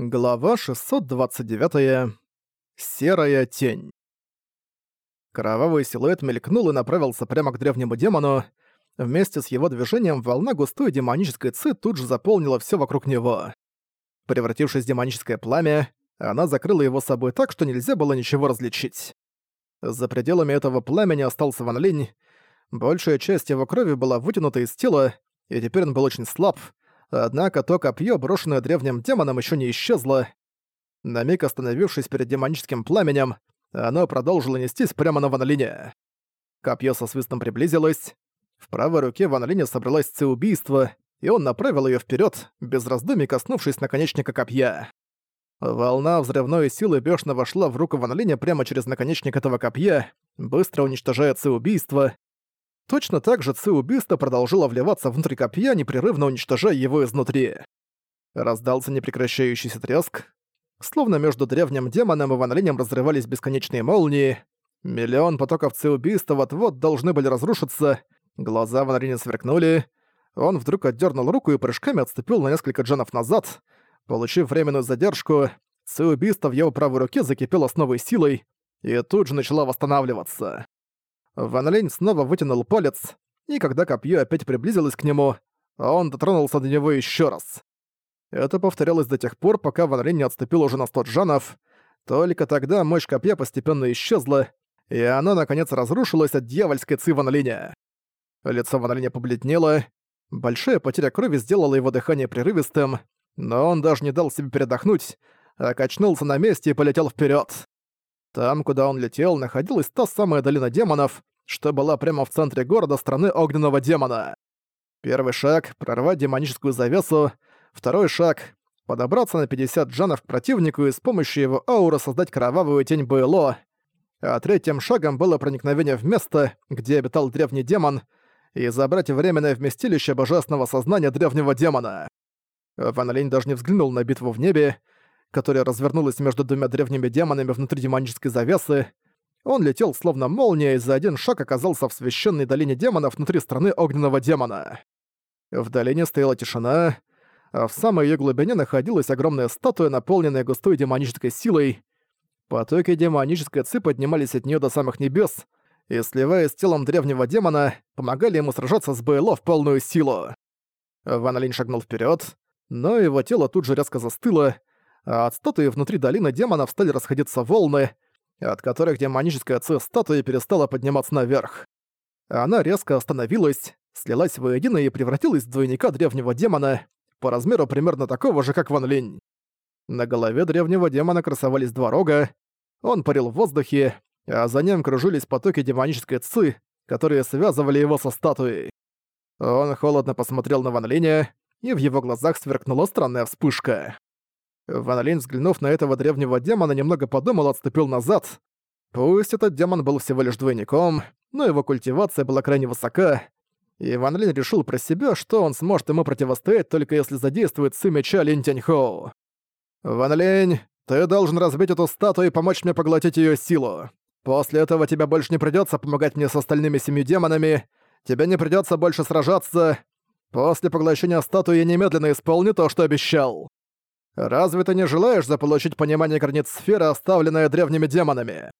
Глава 629. Серая тень. Кровавый силуэт мелькнул и направился прямо к древнему демону. Вместе с его движением волна густой демонической ци тут же заполнила все вокруг него. Превратившись в демоническое пламя, она закрыла его собой так, что нельзя было ничего различить. За пределами этого пламени остался Ван Линь. Большая часть его крови была вытянута из тела, и теперь он был очень слаб, Однако то копье, брошенное древним демоном, еще не исчезло. На миг остановившись перед демоническим пламенем, оно продолжило нестись прямо на Ванолине. Копье со свистом приблизилось. В правой руке Ванолине собралась ци убийства, и он направил ее вперед, без раздумий коснувшись наконечника копья. Волна взрывной силы бешено вошла в руку Ванолине прямо через наконечник этого копья, быстро уничтожая убийства, Точно так же ци убийства продолжила вливаться внутрь копья, непрерывно уничтожая его изнутри. Раздался непрекращающийся треск. Словно между древним демоном и Ван разрывались бесконечные молнии. Миллион потоков ци убийства вот-вот должны были разрушиться. Глаза Ван сверкнули. Он вдруг отдернул руку и прыжками отступил на несколько джанов назад. Получив временную задержку, ци убийства в его правой руке закипело с новой силой и тут же начала восстанавливаться. Ван Лень снова вытянул палец, и когда копье опять приблизилось к нему, он дотронулся до него еще раз. Это повторялось до тех пор, пока Ван Лень не отступил уже на сто джанов. Только тогда мощь копья постепенно исчезла, и она, наконец, разрушилась от дьявольской ци Ван Линя. Лицо Ван Линя побледнело, большая потеря крови сделала его дыхание прерывистым, но он даже не дал себе передохнуть, а качнулся на месте и полетел вперед. Там, куда он летел, находилась та самая долина демонов, что была прямо в центре города страны огненного демона. Первый шаг — прорвать демоническую завесу. Второй шаг — подобраться на 50 джанов к противнику и с помощью его ауры создать кровавую тень Буэло. А третьим шагом было проникновение в место, где обитал древний демон, и забрать временное вместилище божественного сознания древнего демона. Ван Линь даже не взглянул на битву в небе, которая развернулась между двумя древними демонами внутри демонической завесы. Он летел словно молния и за один шаг оказался в священной долине демонов внутри страны огненного демона. В долине стояла тишина, а в самой ее глубине находилась огромная статуя, наполненная густой демонической силой. Потоки демонической ци поднимались от нее до самых небес, и, сливаясь с телом древнего демона, помогали ему сражаться с Бэйло в полную силу. Ван Линь шагнул вперед, но его тело тут же резко застыло, а от статуи внутри долины демонов стали расходиться волны, от которых демоническая ци статуи перестала подниматься наверх. Она резко остановилась, слилась воедино и превратилась в двойника древнего демона, по размеру примерно такого же, как Ван Линь. На голове древнего демона красовались два рога, он парил в воздухе, а за ним кружились потоки демонической ци, которые связывали его со статуей. Он холодно посмотрел на Ван Линя, и в его глазах сверкнула странная вспышка. Ван Линь, взглянув на этого древнего демона, немного подумал, отступил назад. Пусть этот демон был всего лишь двойником, но его культивация была крайне высока, и Ван Линь решил про себя, что он сможет ему противостоять, только если задействует сы меча Линь Тяньхоу. «Ван Линь, ты должен разбить эту статую и помочь мне поглотить ее силу. После этого тебе больше не придется помогать мне с остальными семью демонами, тебе не придется больше сражаться. После поглощения статуи я немедленно исполню то, что обещал». Разве ты не желаешь заполучить понимание границ сферы, оставленной древними демонами?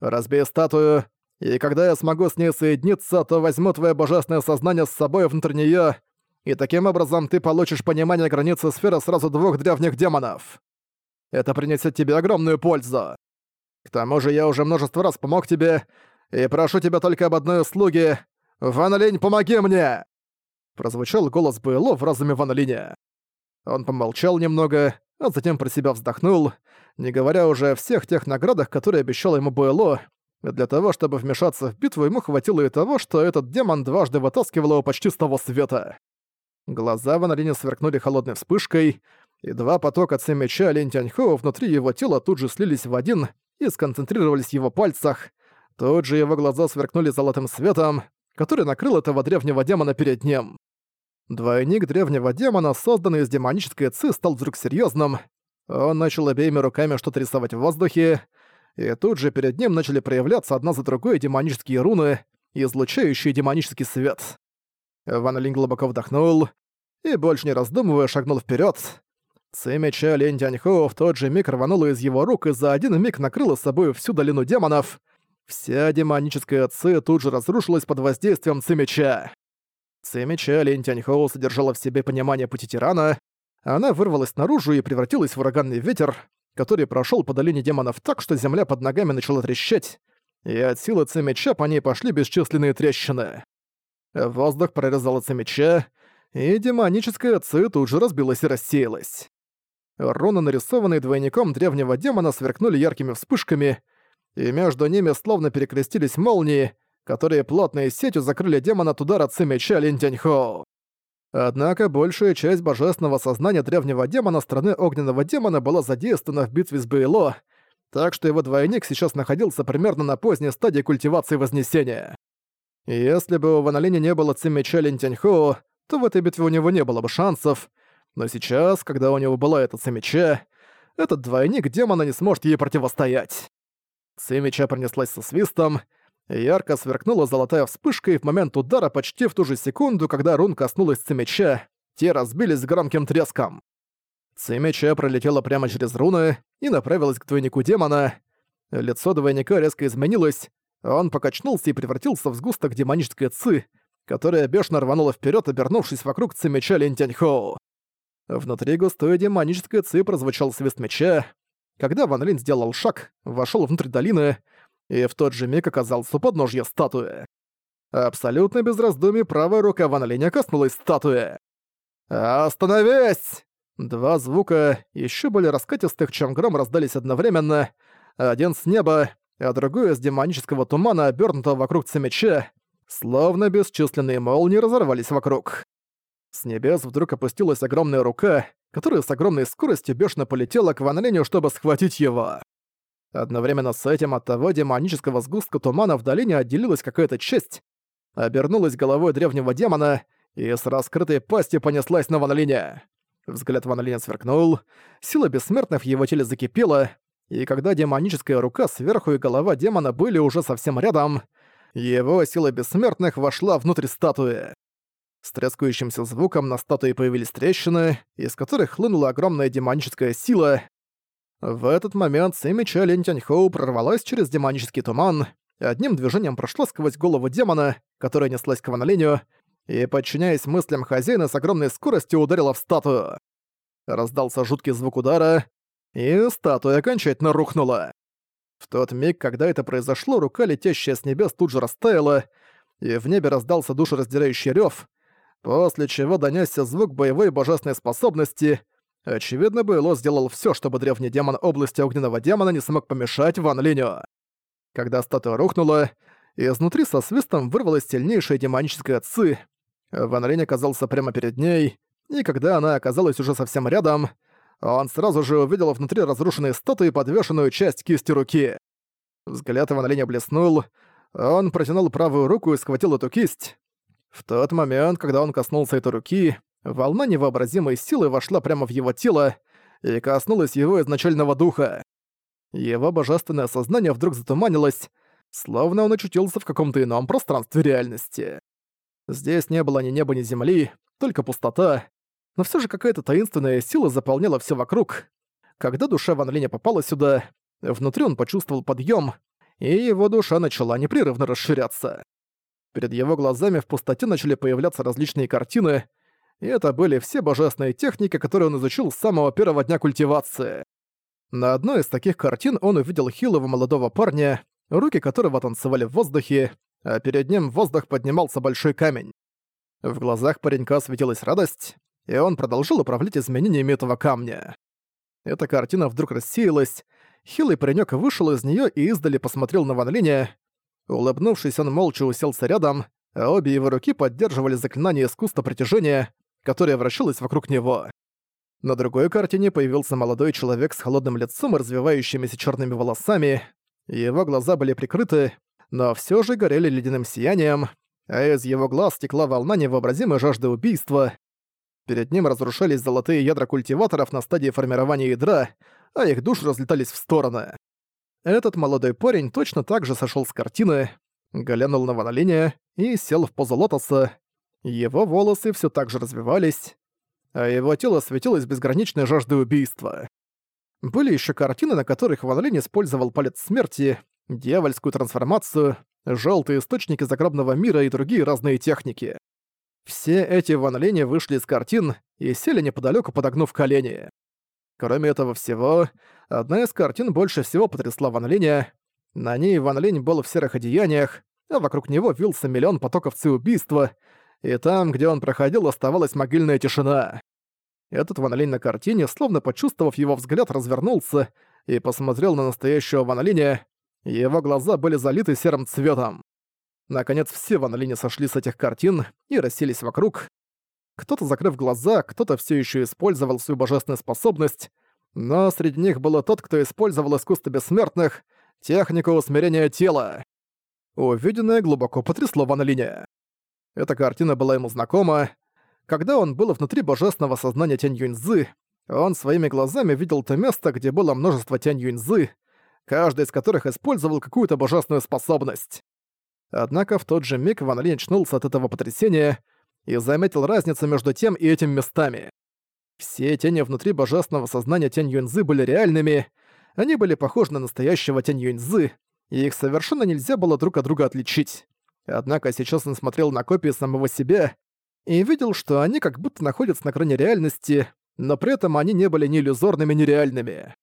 Разбей статую, и когда я смогу с ней соединиться, то возьму твое божественное сознание с собой внутрь неё, и таким образом ты получишь понимание границы сферы сразу двух древних демонов. Это принесет тебе огромную пользу. К тому же я уже множество раз помог тебе, и прошу тебя только об одной услуге. Ван Линь, помоги мне!» Прозвучал голос Буэлло в разуме Ван Линя. Он помолчал немного, а затем про себя вздохнул, не говоря уже о всех тех наградах, которые обещал ему Буэлло. Для того, чтобы вмешаться в битву, ему хватило и того, что этот демон дважды вытаскивал его почти с того света. Глаза Ван Линя сверкнули холодной вспышкой, и два потока ци меча Линь Тяньхоу внутри его тела тут же слились в один и сконцентрировались в его пальцах. Тут же его глаза сверкнули золотым светом, который накрыл этого древнего демона перед ним. Двойник древнего демона, созданный из демонической ци, стал вдруг серьезным. Он начал обеими руками что-то рисовать в воздухе, и тут же перед ним начали проявляться одна за другой демонические руны, излучающие демонический свет. Ван Линь глубоко вдохнул и, больше не раздумывая, шагнул вперед. Ци меча Лень Тяньхоу в тот же миг рванула из его рук и за один миг накрыла собой всю долину демонов. Вся демоническая ци тут же разрушилась под воздействием ци меча. Ци меча Лень Тяньхоу содержала в себе понимание пути тирана. Она вырвалась наружу и превратилась в ураганный ветер, который прошел по долине демонов так, что земля под ногами начала трещать, и от силы ци меча по ней пошли бесчисленные трещины. Воздух прорезал ци меча, и демоническая ци тут же разбилась и рассеялась. Руны, нарисованные двойником древнего демона, сверкнули яркими вспышками, и между ними словно перекрестились молнии, которые плотной сетью закрыли демона от удара ци меча Линтяньхоу. Однако большая часть божественного сознания древнего демона страны огненного демона была задействована в битве с Бейло, так что его двойник сейчас находился примерно на поздней стадии культивации Вознесения. Если бы у Ван не было ци меча Линтяньхоу, то в этой битве у него не было бы шансов, но сейчас, когда у него была эта цемеча, этот двойник демона не сможет ей противостоять. Цемеча пронеслась со свистом, ярко сверкнула золотая вспышка, и в момент удара почти в ту же секунду, когда рун коснулась цемеча, те разбились с громким треском. Цемеча пролетела прямо через руны и направилась к двойнику демона. Лицо двойника резко изменилось, он покачнулся и превратился в сгусток демонической ци, которая бешено рванула вперед, обернувшись вокруг цемеча Лентяньхоу. Внутри густой демонической ци прозвучал свист меча. Когда Ван Линь сделал шаг, вошел внутрь долины и в тот же миг оказался у подножья статуи. Абсолютно без раздумий правая рука Ван Линя коснулась статуи. «Остановись!» Два звука, еще более раскатистых, чем гром, раздались одновременно. Один с неба, а другой из демонического тумана, обернутого вокруг цемеча, словно бесчисленные молнии разорвались вокруг. С небес вдруг опустилась огромная рука, которая с огромной скоростью бешено полетела к Ван Линю, чтобы схватить его. Одновременно с этим от того демонического сгустка тумана в долине отделилась какая-то часть, обернулась головой древнего демона и с раскрытой пастью понеслась на Ван Линя. Взгляд Ван Линя сверкнул, сила бессмертных в его теле закипела, и когда демоническая рука сверху и голова демона были уже совсем рядом, его сила бессмертных вошла внутрь статуи. С трескающимся звуком на статуе появились трещины, из которых хлынула огромная демоническая сила. В этот момент Сэмича Лентяньхоу прорвалась через демонический туман, одним движением прошла сквозь голову демона, которая неслась к Ван и, подчиняясь мыслям хозяина, с огромной скоростью ударила в статую. Раздался жуткий звук удара, и статуя окончательно рухнула. В тот миг, когда это произошло, рука, летящая с небес, тут же растаяла, и в небе раздался душераздирающий рёв, после чего донёсся звук боевой божественной способности. Очевидно, Байло сделал всё, чтобы древний демон области огненного демона не смог помешать Ван Линю. Когда статуя рухнула, изнутри со свистом вырвалась сильнейшая демоническая ци. Ван Линь оказался прямо перед ней, и когда она оказалась уже совсем рядом, он сразу же увидел внутри разрушенной статуи подвешенную часть кисти руки. Взгляд Ван Линя блеснул, он протянул правую руку и схватил эту кисть. В тот момент, когда он коснулся этой руки, волна невообразимой силы вошла прямо в его тело и коснулась его изначального духа. Его божественное сознание вдруг затуманилось, словно он очутился в каком-то ином пространстве реальности. Здесь не было ни неба, ни земли, только пустота, но все же какая-то таинственная сила заполняла все вокруг. Когда душа Ван Линя попала сюда, внутри он почувствовал подъем, и его душа начала непрерывно расширяться. Перед его глазами в пустоте начали появляться различные картины, и это были все божественные техники, которые он изучил с самого первого дня культивации. На одной из таких картин он увидел хилого молодого парня, руки которого танцевали в воздухе, а перед ним в воздух поднимался большой камень. В глазах паренька светилась радость, и он продолжил управлять изменениями этого камня. Эта картина вдруг рассеялась, хилый паренёк вышел из неё и издали посмотрел на Ван Линя, Улыбнувшись, он молча уселся рядом, а обе его руки поддерживали заклинание искусства притяжения, которое вращалось вокруг него. На другой картине появился молодой человек с холодным лицом и развивающимися черными волосами. Его глаза были прикрыты, но все же горели ледяным сиянием, а из его глаз текла волна невообразимой жажды убийства. Перед ним разрушались золотые ядра культиваторов на стадии формирования ядра, а их души разлетались в стороны. Этот молодой парень точно так же сошел с картины, глянул на Ван и сел в позу лотоса. Его волосы все так же развивались. а его тело светилось безграничной жаждой убийства. Были еще картины, на которых Ван Линь использовал палец смерти, дьявольскую трансформацию, желтые источники загробного мира и другие разные техники. Все эти Ван Лини вышли из картин и сели неподалеку, подогнув колени. Кроме этого всего, одна из картин больше всего потрясла Ван Линя. На ней Ван Линь был в серых одеяниях, а вокруг него вился миллион потоков ци убийства, и там, где он проходил, оставалась могильная тишина. Этот Ван Линь на картине, словно почувствовав его взгляд, развернулся и посмотрел на настоящего Ван Линя. Его глаза были залиты серым цветом. Наконец все Ван Лини сошли с этих картин и расселись вокруг. Кто-то, закрыв глаза, кто-то все еще использовал свою божественную способность, но среди них был тот, кто использовал искусство бессмертных, технику усмирения тела. Увиденное глубоко потрясло Ван Линя. Эта картина была ему знакома. Когда он был внутри божественного сознания Тянь Юньзы, он своими глазами видел то место, где было множество Тянь Юньзы, каждый из которых использовал какую-то божественную способность. Однако в тот же миг Ван Линь очнулся от этого потрясения и заметил разницу между тем и этим местами. Все тени внутри божественного сознания Тянь Юньзы были реальными, они были похожи на настоящего Тянь Юньзы, и их совершенно нельзя было друг от друга отличить. Однако сейчас он смотрел на копии самого себя и видел, что они как будто находятся на грани реальности, но при этом они не были ни иллюзорными, ни реальными.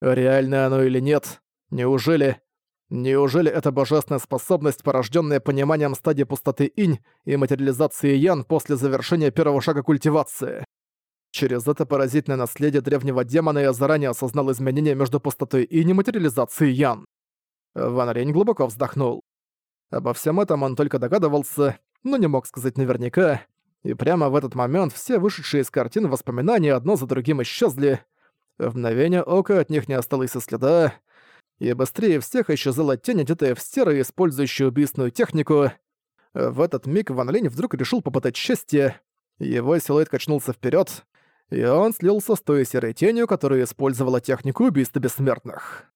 Реальное оно или нет? Неужели... Неужели эта божественная способность, порожденная пониманием стадии пустоты инь и материализации ян после завершения первого шага культивации? Через это поразительное наследие древнего демона я заранее осознал изменения между пустотой инь и материализацией ян. Ван Рень глубоко вздохнул. Обо всем этом он только догадывался, но не мог сказать наверняка, и прямо в этот момент все вышедшие из картин воспоминания одно за другим исчезли. В мгновение ока от них не осталось и следа, и быстрее всех исчезала тень, одетая в серое, использующая убийственную технику. В этот миг Ван Линь вдруг решил попытать счастье. Его силуэт качнулся вперед, и он слился с той серой тенью, которая использовала технику убийства бессмертных.